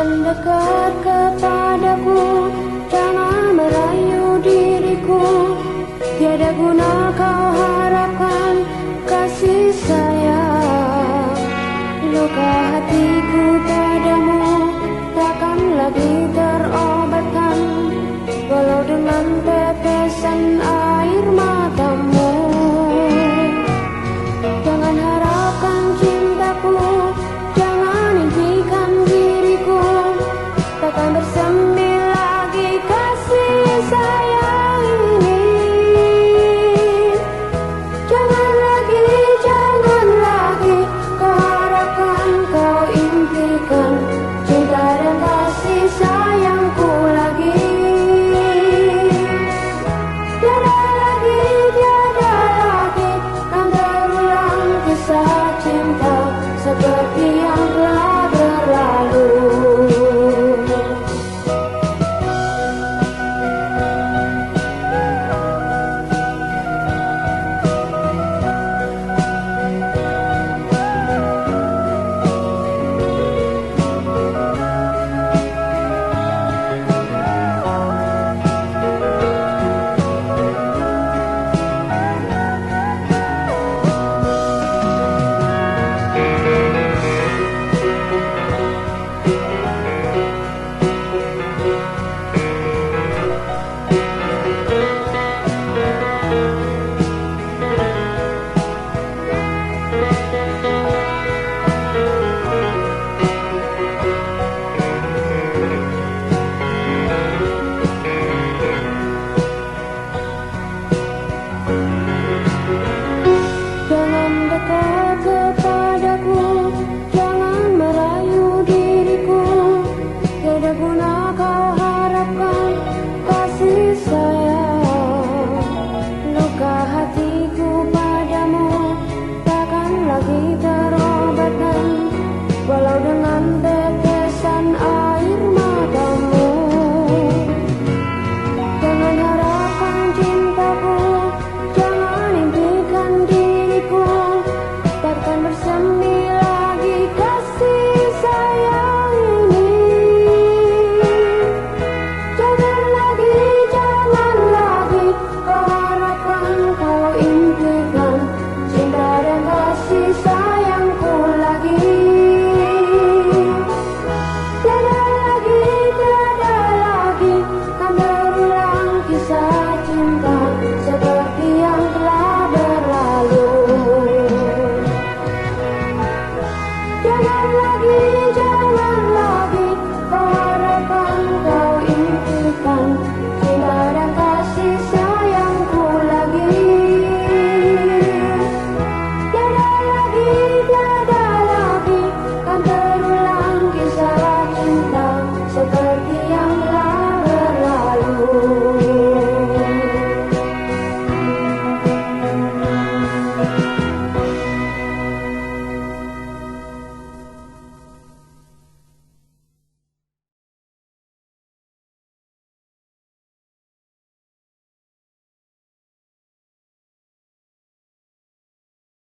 Dekat kepadaku Dekat kepadaku